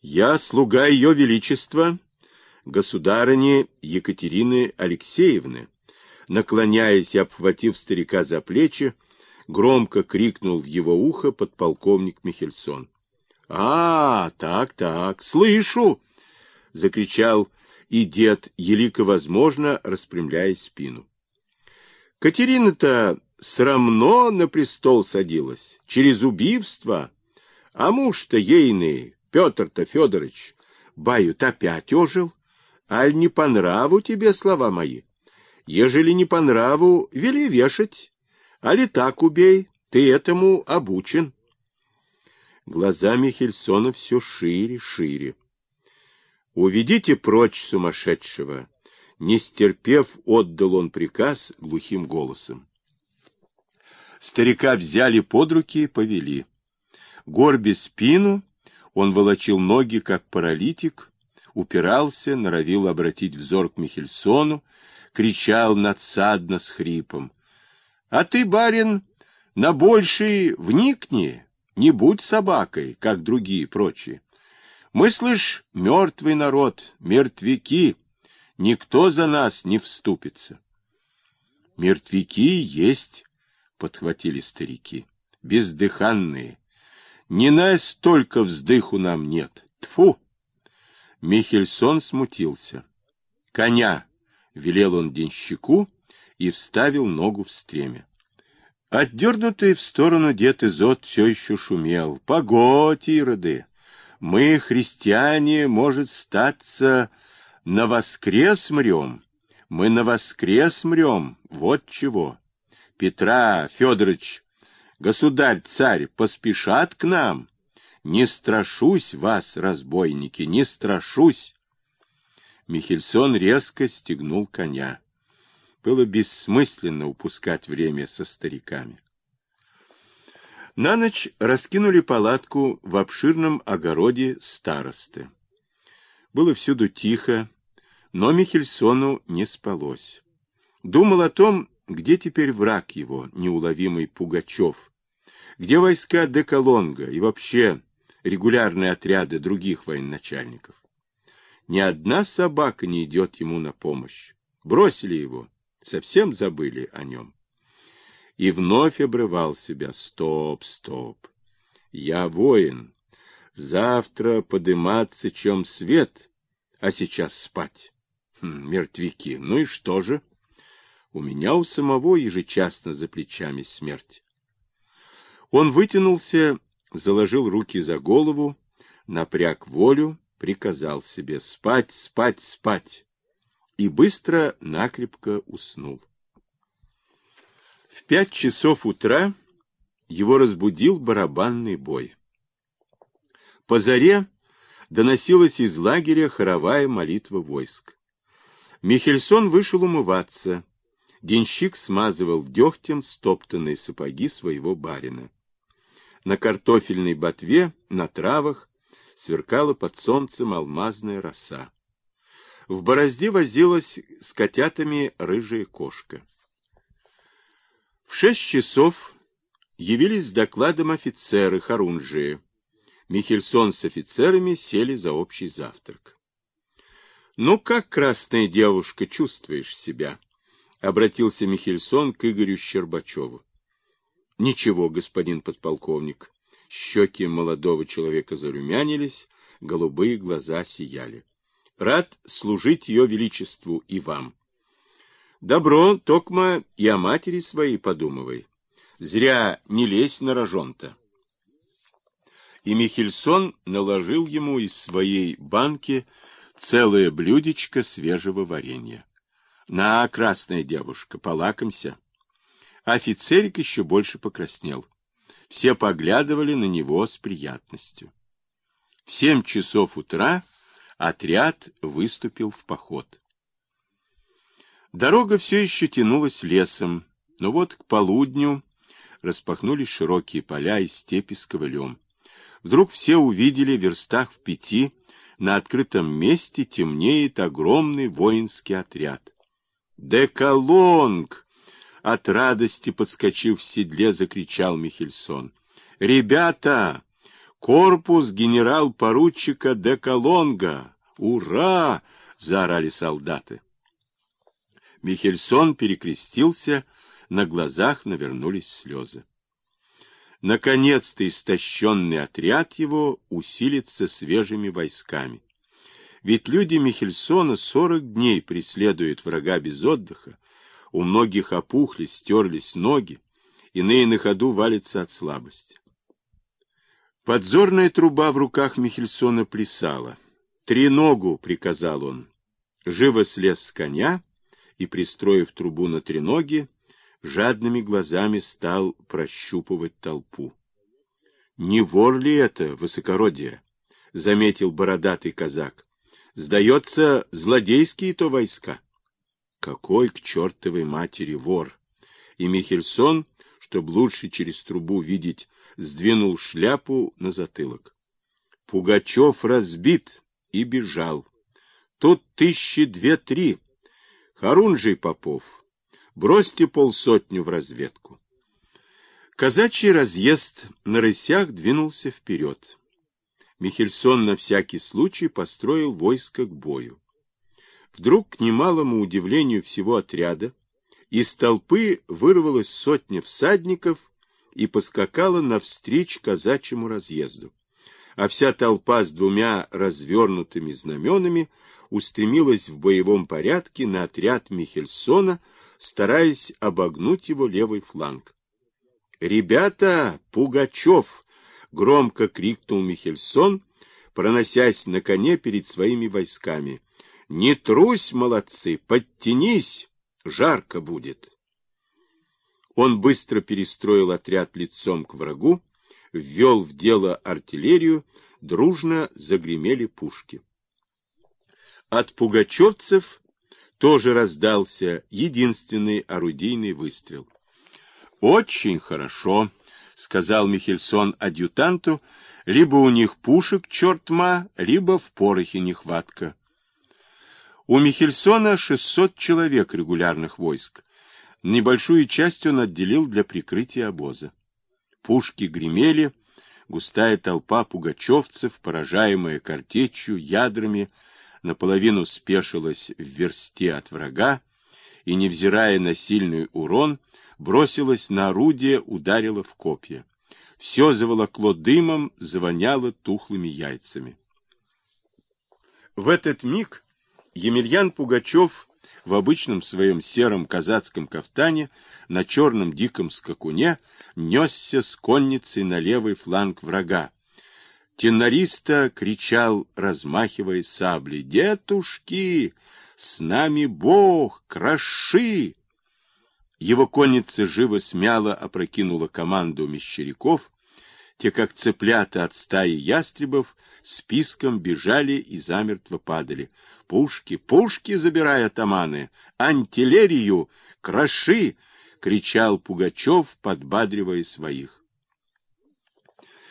Я слуга ее величества, государыни Екатерины Алексеевны, наклоняясь и обхватив старика за плечи, громко крикнул в его ухо подполковник Михельсон. — А, так, так, слышу! — закричал и дед, елико возможно, распрямляя спину. Катерина-то срамно на престол садилась, через убийство, а муж-то ейный, Петр-то Федорович, бают опять ожил, аль не по нраву тебе слова мои? Ежели не по нраву, вели вешать, али так убей, ты этому обучен. Глаза Михельсона все шире, шире. Уведите прочь сумасшедшего. Не стерпев, отдал он приказ глухим голосом. Старика взяли под руки и повели. Горби спину, он волочил ноги, как паралитик, упирался, норовил обратить взор к Михельсону, кричал надсадно с хрипом. — А ты, барин, на больший вникни, не будь собакой, как другие прочие. Мы, слышь, мертвый народ, мертвяки, никто за нас не вступится. — Мертвяки есть, — подхватили старики, — бездыханные. Не на столько вздыху нам нет. Тфу! Михельсон смутился. — Коня! — велел он денщику и вставил ногу в стремя. Отдернутый в сторону дед Изот все еще шумел. — Погодь, ироды! Мы, христиане, может, статься, на воскрес мрем. Мы на воскрес мрем, вот чего. Петра Федорович, государь-царь, поспешат к нам. Не страшусь вас, разбойники, не страшусь. Михельсон резко стегнул коня. Было бессмысленно упускать время со стариками. На ночь раскинули палатку в обширном огороде старосты. Было всюду тихо, но Михельсону не спалось. Думал о том, где теперь враг его, неуловимый Пугачев, где войска Деколонга и вообще регулярные отряды других военачальников. Ни одна собака не идет ему на помощь. Бросили его, совсем забыли о нем и вновь обрывал себя. Стоп, стоп. Я воин. Завтра подыматься, чем свет, а сейчас спать. Хм, мертвяки. Ну и что же? У меня у самого ежечасно за плечами смерть. Он вытянулся, заложил руки за голову, напряг волю, приказал себе спать, спать, спать и быстро накрепко уснул. В пять часов утра его разбудил барабанный бой. По заре доносилась из лагеря хоровая молитва войск. Михельсон вышел умываться. Денщик смазывал дегтем стоптанные сапоги своего барина. На картофельной ботве, на травах, сверкала под солнцем алмазная роса. В борозде возилась с котятами рыжая кошка. В шесть часов явились с докладом офицеры Харунжии. Михельсон с офицерами сели за общий завтрак. — Ну, как, красная девушка, чувствуешь себя? — обратился Михельсон к Игорю Щербачеву. — Ничего, господин подполковник. Щеки молодого человека зарумянились, голубые глаза сияли. — Рад служить ее величеству и вам. Добро, токма, и о матери своей подумывай. Зря не лезь на рожон-то. И Михельсон наложил ему из своей банки целое блюдечко свежего варенья. На, красная девушка, полакомься. Офицерик еще больше покраснел. Все поглядывали на него с приятностью. В семь часов утра отряд выступил в поход. Дорога все еще тянулась лесом, но вот к полудню распахнулись широкие поля и степи с ковылем. Вдруг все увидели в верстах в пяти, на открытом месте темнеет огромный воинский отряд. «Деколонг!» От радости, подскочив в седле, закричал Михельсон. «Ребята! Корпус генерал-поручика де Колонга! Ура! — заорали солдаты. Михельсон перекрестился, на глазах навернулись слезы. Наконец-то истощенный отряд его усилится свежими войсками. Ведь люди Михельсона сорок дней преследуют врага без отдыха, у многих опухли, стерлись ноги, иные на ходу валятся от слабости. Подзорная труба в руках Михельсона плясала. «Три ногу!» — приказал он. Живо слез с коня и, пристроив трубу на треноги, жадными глазами стал прощупывать толпу. — Не вор ли это, высокородие? — заметил бородатый казак. — Сдается, злодейские то войска. — Какой к чертовой матери вор! И Михельсон, чтобы лучше через трубу видеть, сдвинул шляпу на затылок. Пугачев разбит и бежал. Тут тысячи две-три. Харунжий Попов, Бросьте полсотню в разведку. Казачий разъезд на рысях двинулся вперед. Михельсон на всякий случай построил войско к бою. Вдруг, к немалому удивлению всего отряда, из толпы вырвалась сотня всадников и поскакала навстречу казачьему разъезду. А вся толпа с двумя развернутыми знаменами устремилась в боевом порядке на отряд Михельсона, стараясь обогнуть его левый фланг. «Ребята, Пугачев!» — громко крикнул Михельсон, проносясь на коне перед своими войсками. «Не трусь, молодцы, подтянись, жарко будет!» Он быстро перестроил отряд лицом к врагу, ввел в дело артиллерию, дружно загремели пушки. От пугачевцев тоже раздался единственный орудийный выстрел. «Очень хорошо», — сказал Михельсон адъютанту, «либо у них пушек чертма, либо в порохе нехватка». У Михельсона 600 человек регулярных войск. Небольшую часть он отделил для прикрытия обоза. Пушки гремели, густая толпа пугачевцев, поражаемая картечью, ядрами, наполовину спешилась в версте от врага и, невзирая на сильный урон, бросилась на орудие, ударила в копья. Все заволокло дымом, завоняло тухлыми яйцами. В этот миг Емельян Пугачев в обычном своем сером казацком кафтане на черном диком скакуне несся с конницей на левый фланг врага, Тенориста кричал, размахивая саблей, «Детушки, с нами Бог, кроши!» Его конница живо смяло опрокинула команду мещеряков, те, как цыплята от стаи ястребов, списком бежали и замертво падали. «Пушки, пушки, забирая атаманы! Антилерию! Кроши!» — кричал Пугачев, подбадривая своих.